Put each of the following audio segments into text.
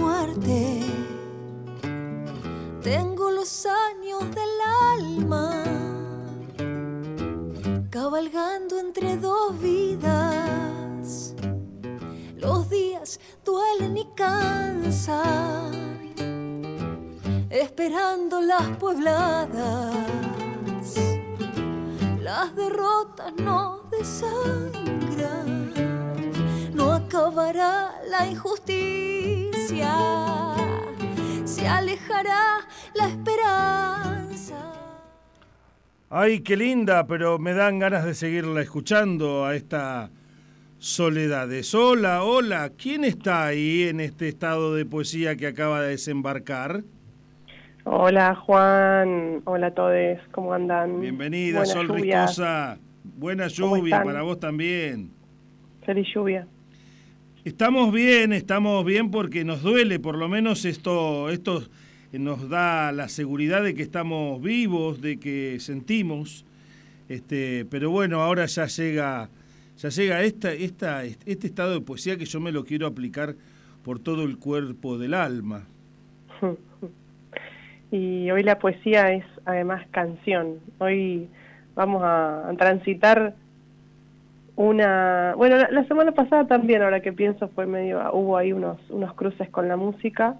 muerte. Tengo los años del alma, cabalgando entre dos vidas. Los días duelen y cansan, esperando las puebladas. Las derrotas no desangran, no acabará la injusticia, se alejará la esperanza. Ay, qué linda, pero me dan ganas de seguirla escuchando a esta Soledades. Hola, hola, ¿quién está ahí en este estado de poesía que acaba de desembarcar? Hola Juan, hola a todos, ¿cómo andan? Bienvenida, Sol Ricosa. Buena lluvia para vos también. Feliz lluvia. Estamos bien, estamos bien porque nos duele, por lo menos esto, esto nos da la seguridad de que estamos vivos, de que sentimos. Este, pero bueno, ahora ya llega, ya llega esta, esta, este estado de poesía que yo me lo quiero aplicar por todo el cuerpo del alma. Y hoy la poesía es además canción. Hoy vamos a, transitar una... Bueno, la, semana pasada también, ahora que pienso, fue medio... Hubo ahí unos, unos cruces con la música.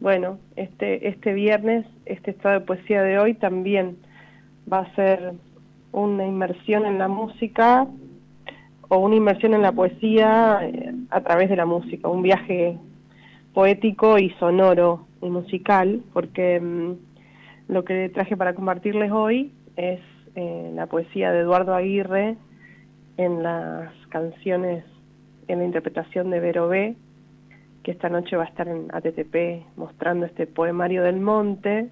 Bueno, este, este viernes, este estado de poesía de hoy también va a ser una inmersión en la música o una inmersión en la poesía eh, a través de la música, un viaje poético y sonoro y musical, porque mm, lo que traje para compartirles hoy es eh, la poesía de Eduardo Aguirre en las canciones, en la interpretación de Vero B, que esta noche va a estar en ATTP mostrando este poemario del monte,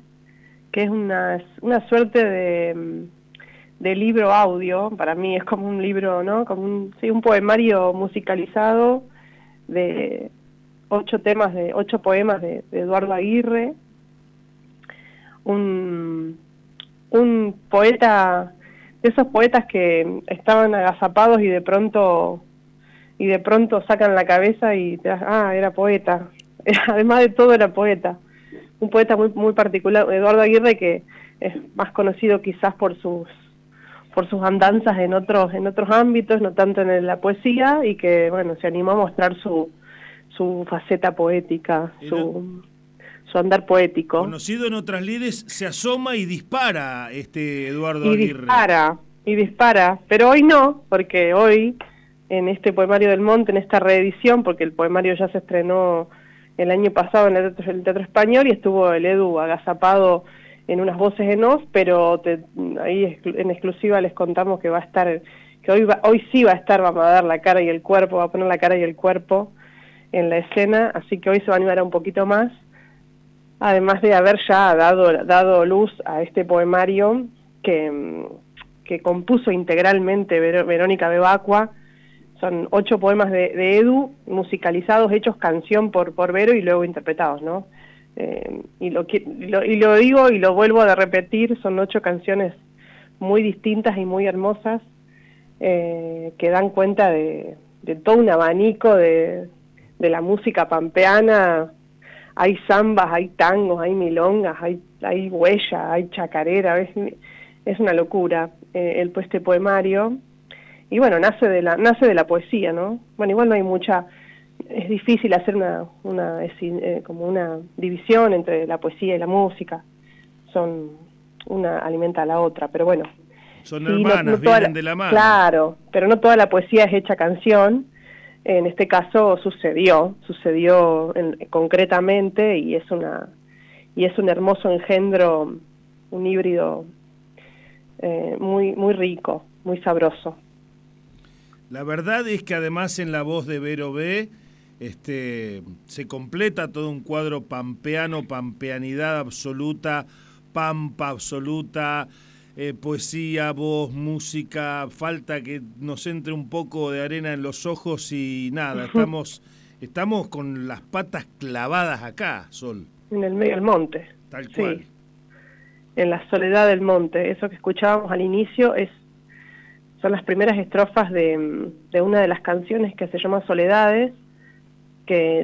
que es una, una suerte de, mm, de libro audio, para mí es como un libro, ¿no? Como un, sí, un poemario musicalizado de ocho temas de ocho poemas de, Eduardo Aguirre un, un poeta de esos poetas que estaban agazapados y de pronto y de pronto sacan la cabeza y te ah era poeta. Además de todo era poeta. Un poeta muy muy particular Eduardo Aguirre que es más conocido quizás por sus por sus andanzas en otros en otros ámbitos no tanto en la poesía y que bueno se animó a mostrar su su faceta poética, su, su, andar poético. Conocido en otras lides, se asoma y dispara este Eduardo y Aguirre. Dispara, y dispara, pero hoy no, porque hoy en este poemario del Monte, en esta reedición, porque el poemario ya se estrenó el año pasado en el Teatro, Español y estuvo el Edu agazapado en unas voces en off, pero ahí en exclusiva les contamos que va a estar, que hoy, hoy sí va a estar, vamos a dar la cara y el cuerpo, va a poner la cara y el cuerpo en la escena, así que hoy se va a animar un poquito más, además de haber ya dado, dado luz a este poemario que, que compuso integralmente Verónica Bebacua, son ocho poemas de, Edu, musicalizados, hechos canción por, por Vero y luego interpretados, ¿no? Eh, y, lo, y lo digo y lo vuelvo a repetir, son ocho canciones muy distintas y muy hermosas eh, que dan cuenta de, de todo un abanico de, de la música pampeana, hay zambas, hay tangos, hay milongas, hay, hay huella, hay chacarera, es, es una locura eh, el este poemario. Y bueno, nace de la nace de la poesía, ¿no? Bueno, igual no hay mucha es difícil hacer una, una eh, como una división entre la poesía y la música. Son una alimenta a la otra, pero bueno. Son hermanas, vienen de la mano. Claro, pero no toda la poesía es hecha canción en este caso sucedió, sucedió concretamente y es una y es un hermoso engendro, un híbrido eh, muy muy rico, muy sabroso. La verdad es que además en la voz de Vero B este, se completa todo un cuadro pampeano, pampeanidad absoluta, pampa absoluta, eh, poesía, voz, música, falta que nos entre un poco de arena en los ojos y nada, estamos, estamos con las patas clavadas acá, Sol. En el medio del monte. Tal cual. En la soledad del monte, eso que escuchábamos al inicio es son las primeras estrofas de, de una de las canciones que se llama Soledades,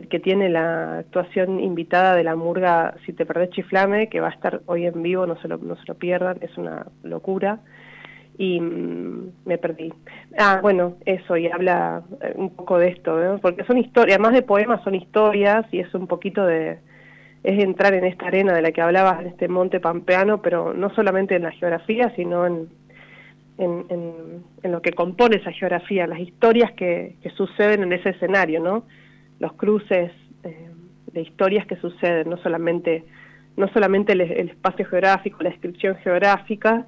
que tiene la actuación invitada de la murga Si te perdés chiflame, que va a estar hoy en vivo, no se lo, no se lo pierdan, es una locura. Y mm, me perdí. Ah, bueno, eso, y habla eh, un poco de esto, porque son historias, más de poemas son historias y es un poquito de, es entrar en esta arena de la que hablabas, en este monte pampeano, pero no solamente en la geografía, sino en, en, en, lo que compone esa geografía, las historias que, que, suceden en ese escenario, ¿no? Los cruces eh, de historias que suceden, no solamente, no solamente el, espacio geográfico, la descripción geográfica,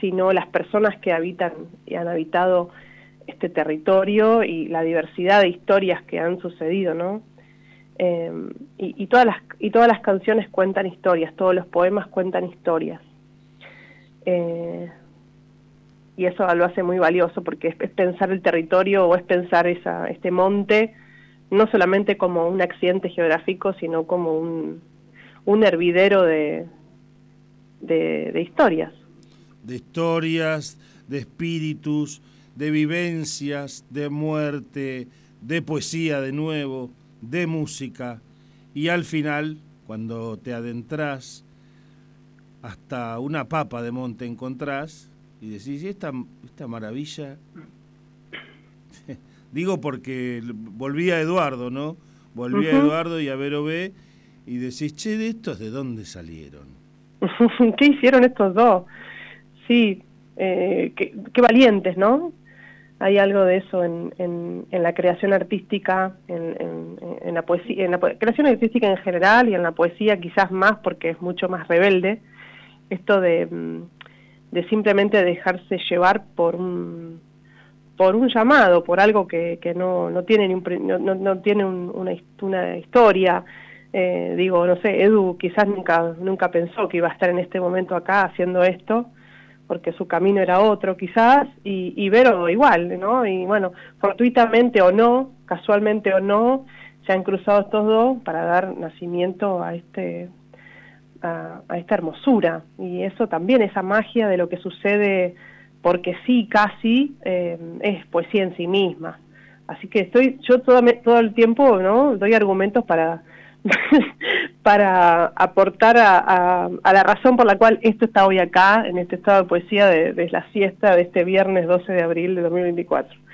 sino las personas que habitan y han habitado este territorio y la diversidad de historias que han sucedido, ¿no? Eh, y, todas las, y todas las canciones cuentan historias, todos los poemas cuentan historias. Eh, y eso lo hace muy valioso porque es, pensar el territorio o es pensar esa, este monte no solamente como un accidente geográfico, sino como un, un hervidero de, de, historias. De historias, de espíritus, de vivencias, de muerte, de poesía de nuevo, de música, y al final, cuando te adentras, hasta una papa de monte encontrás, y decís, esta, esta maravilla? Digo porque volví a Eduardo, ¿no? Volví a Eduardo y a Vero B y decís, che, ¿de estos de dónde salieron? ¿Qué hicieron estos dos? Sí, eh, qué, valientes, ¿no? Hay algo de eso en, en, en la creación artística, en, en, la poesía, en la creación artística en general y en la poesía quizás más porque es mucho más rebelde. Esto de mm, de simplemente dejarse llevar por un por un llamado, por algo que, que no, no tiene, no, no, tiene una, una historia. Eh, digo, no sé, Edu quizás nunca, nunca pensó que iba a estar en este momento acá haciendo esto, porque su camino era otro quizás, y, y Vero igual, ¿no? Y bueno, fortuitamente o no, casualmente o no, se han cruzado estos dos para dar nacimiento a este a, esta hermosura y eso también, esa magia de lo que sucede porque sí, casi, eh, es poesía en sí misma. Así que estoy, yo todo, todo el tiempo, ¿no? Doy argumentos para, para aportar a, a, la razón por la cual esto está hoy acá, en este estado de poesía de, de la siesta de este viernes 12 de abril de 2024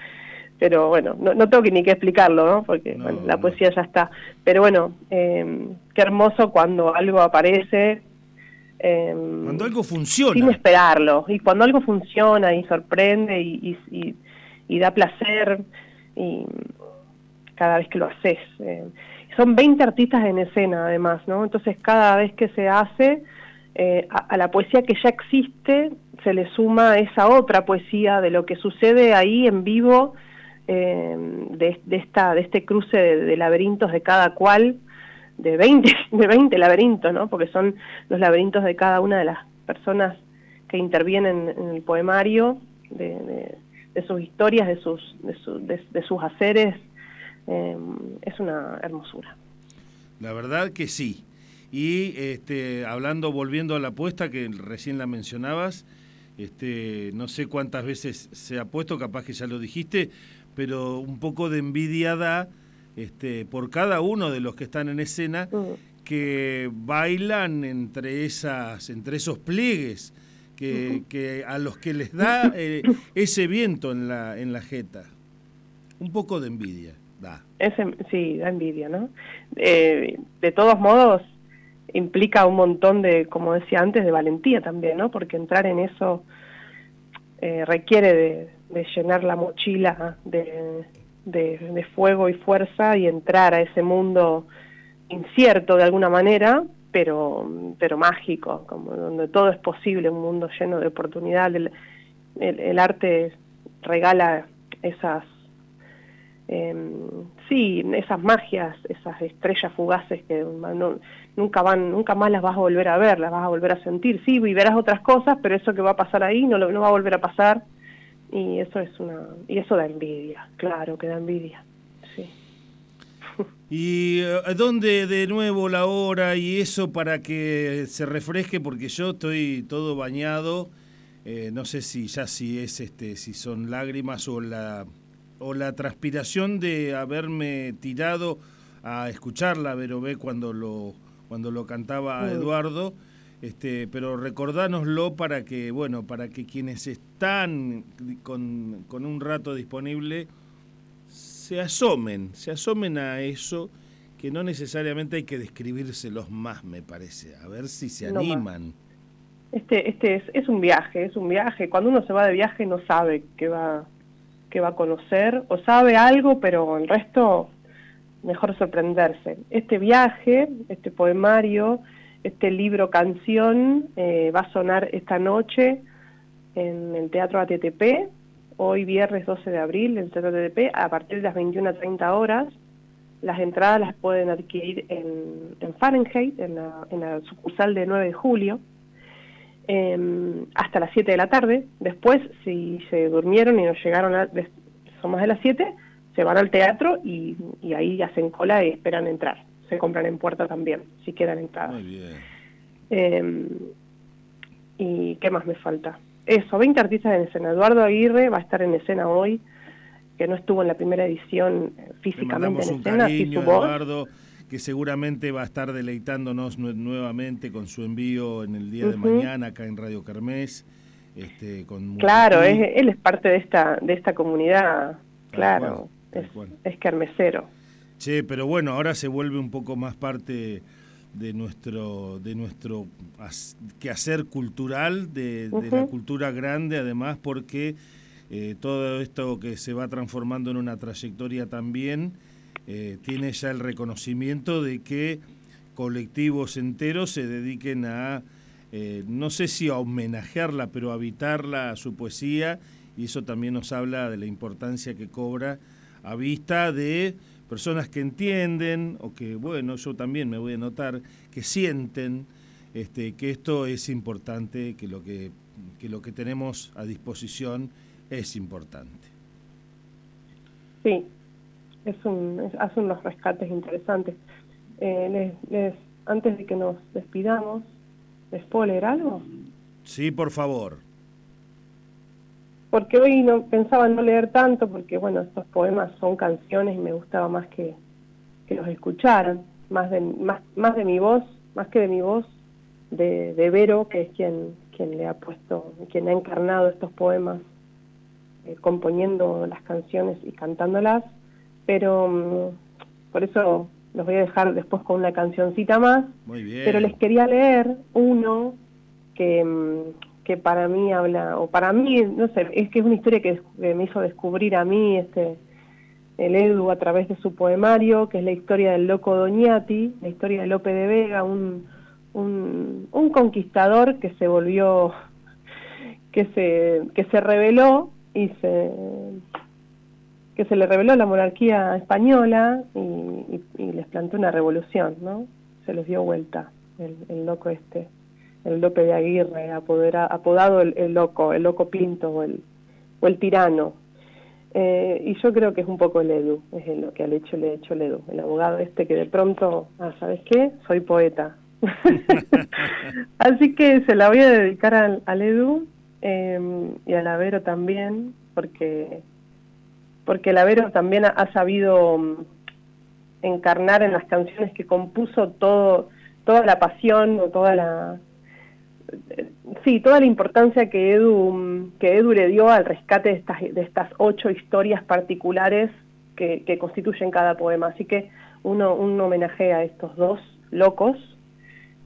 pero bueno, no, no tengo que ni que explicarlo, ¿no? Porque bueno, la poesía ya está. Pero bueno, eh, qué hermoso cuando algo aparece. Eh, cuando algo funciona. Sin esperarlo. Y cuando algo funciona y sorprende y, y, y, da placer y cada vez que lo haces. Eh, son 20 artistas en escena además, ¿no? Entonces cada vez que se hace, eh, a, a, la poesía que ya existe se le suma esa otra poesía de lo que sucede ahí en vivo eh, de, de, esta, de este cruce de, laberintos de cada cual, de 20, de 20 laberintos, ¿no? porque son los laberintos de cada una de las personas que intervienen en el poemario, de, sus historias, de sus, de, sus haceres, eh, es una hermosura. La verdad que sí. Y este, hablando, volviendo a la apuesta que recién la mencionabas, este, no sé cuántas veces se ha puesto, capaz que ya lo dijiste, pero un poco de envidia da este, por cada uno de los que están en escena mm. que bailan entre esas entre esos pliegues que, que a los que les da eh, ese viento en la en la jeta. Un poco de envidia da. Ese, sí da envidia no eh, de todos modos implica un montón de como decía antes de valentía también no porque entrar en eso eh, requiere de, de llenar la mochila de, de, fuego y fuerza y entrar a ese mundo incierto de alguna manera, pero, pero mágico, como donde todo es posible, un mundo lleno de oportunidades. El, el, arte regala esas, eh, sí, esas magias, esas estrellas fugaces que nunca van, nunca más las vas a volver a ver, las vas a volver a sentir. Sí, verás otras cosas, pero eso que va a pasar ahí no, no va a volver a pasar y eso es una y eso da envidia claro que da envidia sí. Y eh, dónde de nuevo la hora y eso para que se refresque porque yo estoy todo bañado eh, no sé si ya si es este si son lágrimas o la o la transpiración de haberme tirado a escucharla Vero B cuando lo, cuando lo cantaba Eduardo. Este, pero recordánoslo para que, bueno, para que quienes están con, con un rato disponible se asomen, se asomen a eso que no necesariamente hay que describírselos más, me parece, a ver si se animan. Este, este es, es, un viaje, es un viaje. Cuando uno se va de viaje no sabe qué va, qué va a conocer, o sabe algo, pero el resto mejor sorprenderse. Este viaje, este poemario, este libro canción eh, va a sonar esta noche en el Teatro ATTP, hoy viernes 12 de abril, en el Teatro ATTP, a partir de las 21.30 horas. Las entradas las pueden adquirir en, Fahrenheit, en la, sucursal de 9 de julio, em, hasta las 7 de la tarde. Después, si se durmieron y no llegaron a, son más de las 7, se van al teatro y ahí hacen cola y esperan entrar se compran en puerta también, si quedan entradas. Muy bien. Em, ¿Y qué más me falta? Eso, 20 artistas en escena. Eduardo Aguirre va a estar en escena hoy, que no estuvo en la primera edición eh, físicamente en escena. Cariño, Eduardo, que seguramente va a estar deleitándonos nuevamente con su envío en el día de mañana acá en Radio Carmes. Este, con claro, él es parte de esta, de esta comunidad, claro, es, es carmesero. Sí, pero bueno, ahora se vuelve un poco más parte de nuestro de nuestro quehacer cultural, de, la cultura grande, además porque eh, todo esto que se va transformando en una trayectoria también eh, tiene ya el reconocimiento de que colectivos enteros se dediquen a, eh, no sé si a homenajearla, pero a habitarla, a su poesía, y eso también nos habla de la importancia que cobra a vista de personas que entienden o que, bueno, yo también me voy a notar, que sienten este, que esto es importante, que lo que, que lo que tenemos a disposición es importante. Sí, es un, hace unos rescates interesantes. Eh, les, antes de que nos despidamos, ¿les puedo leer algo? Sí, por favor porque hoy no pensaba no leer tanto porque bueno estos poemas son canciones y me gustaba más que, que los escucharan más de más, más de mi voz más que de mi voz de, de Vero que es quien quien le ha puesto quien ha encarnado estos poemas eh, componiendo las canciones y cantándolas pero mm, por eso los voy a dejar después con una cancioncita más Muy bien. pero les quería leer uno que mm, que para mí habla, o para mí, no sé, es que es una historia que, me hizo descubrir a mí este el Edu a través de su poemario, que es la historia del loco Doñati, la historia de Lope de Vega, un, un, un conquistador que se volvió, que se, que se rebeló y se que se le reveló la monarquía española y, les planteó una revolución, ¿no? Se les dio vuelta el, el loco este el Lope de Aguirre, apodado el, loco, el loco Pinto o el, o el tirano. Eh, y yo creo que es un poco el Edu, es lo que ha hecho, le ha hecho el Edu, el abogado este que de pronto, ah, ¿sabes qué? Soy poeta. Así que se la voy a dedicar al, Edu em, y al Avero también, porque, porque el Avero también ha, sabido mm, encarnar en las canciones que compuso todo, toda la pasión o toda la, sí, toda la importancia que Edu, que Edu le dio al rescate de estas, de estas ocho historias particulares que, constituyen cada poema. Así que uno, un homenaje a estos dos locos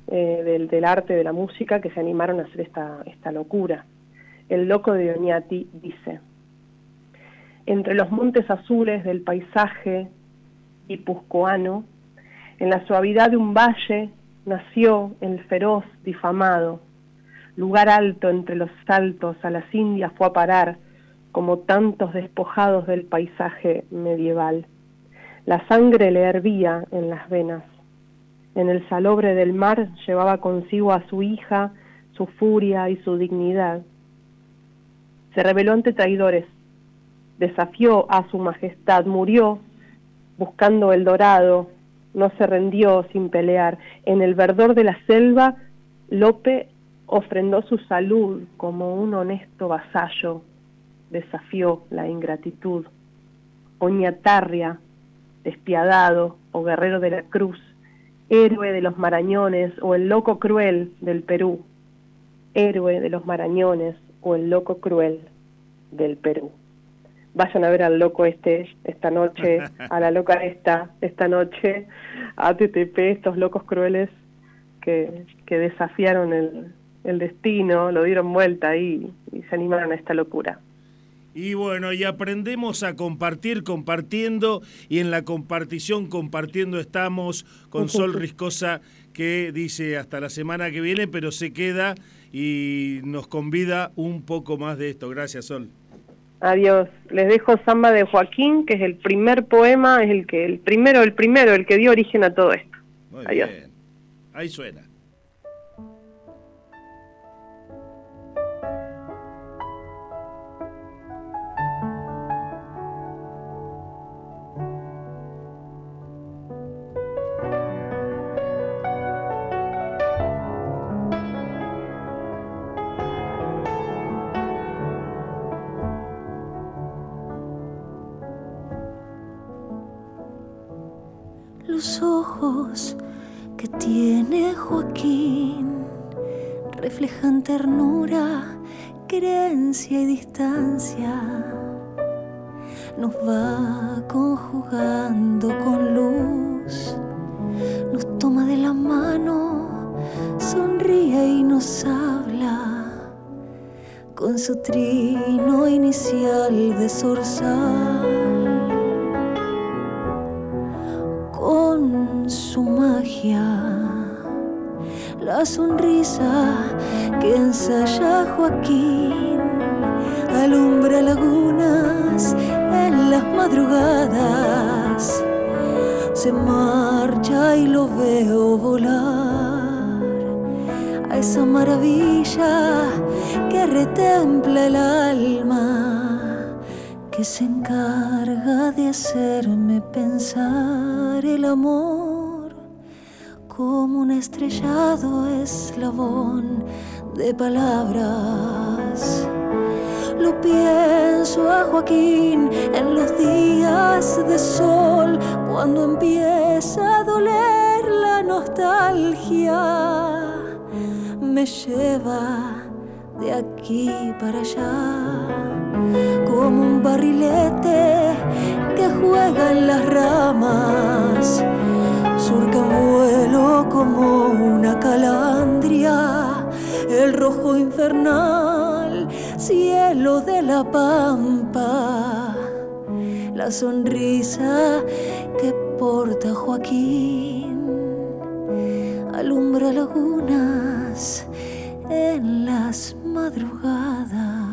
eh, del, del, arte, de la música, que se animaron a hacer esta, esta locura. El loco de Oñati dice, entre los montes azules del paisaje guipuzcoano, en la suavidad de un valle, nació el feroz difamado, lugar alto entre los saltos a las Indias fue a parar, como tantos despojados del paisaje medieval. La sangre le hervía en las venas. En el salobre del mar llevaba consigo a su hija, su furia y su dignidad. Se rebeló ante traidores, desafió a su majestad, murió buscando el dorado, no se rendió sin pelear. En el verdor de la selva, Lope ofrendó su salud como un honesto vasallo, desafió la ingratitud. Oñatarria despiadado o guerrero de la cruz, héroe de los marañones o el loco cruel del Perú, héroe de los marañones o el loco cruel del Perú. Vayan a ver al loco este esta noche, a la loca esta esta noche, a TTP, estos locos crueles que, que desafiaron el, el destino, lo dieron vuelta y, y se animaron a esta locura. Y bueno, y aprendemos a compartir compartiendo y en la compartición compartiendo estamos con Sol Riscosa que dice hasta la semana que viene, pero se queda y nos convida un poco más de esto. Gracias, Sol. Adiós. Les dejo Samba de Joaquín, que es el primer poema, es el que el primero, el primero, el que dio origen a todo esto. Muy Adiós. bien. Ahí suena. Los ojos que tiene Joaquín reflejan ternura, querencia y distancia. Nos va conjugando con luz, nos toma de la mano, sonríe y nos habla con su trino inicial de zorzal. La sonrisa que ensaya Joaquín alumbra lagunas en las madrugadas. Se marcha y lo veo volar a esa maravilla que retempla el alma que se encarga de hacerme pensar el amor como un estrellado eslabón de palabras. Lo pienso a Joaquín en los días de sol, cuando empieza a doler la nostalgia. Me lleva de aquí para allá como un barrilete que juega en las ramas, surca en vuelo como una calandria, el rojo infernal, cielo de la pampa, la sonrisa que porta Joaquín, alumbra lagunas en las madrugadas.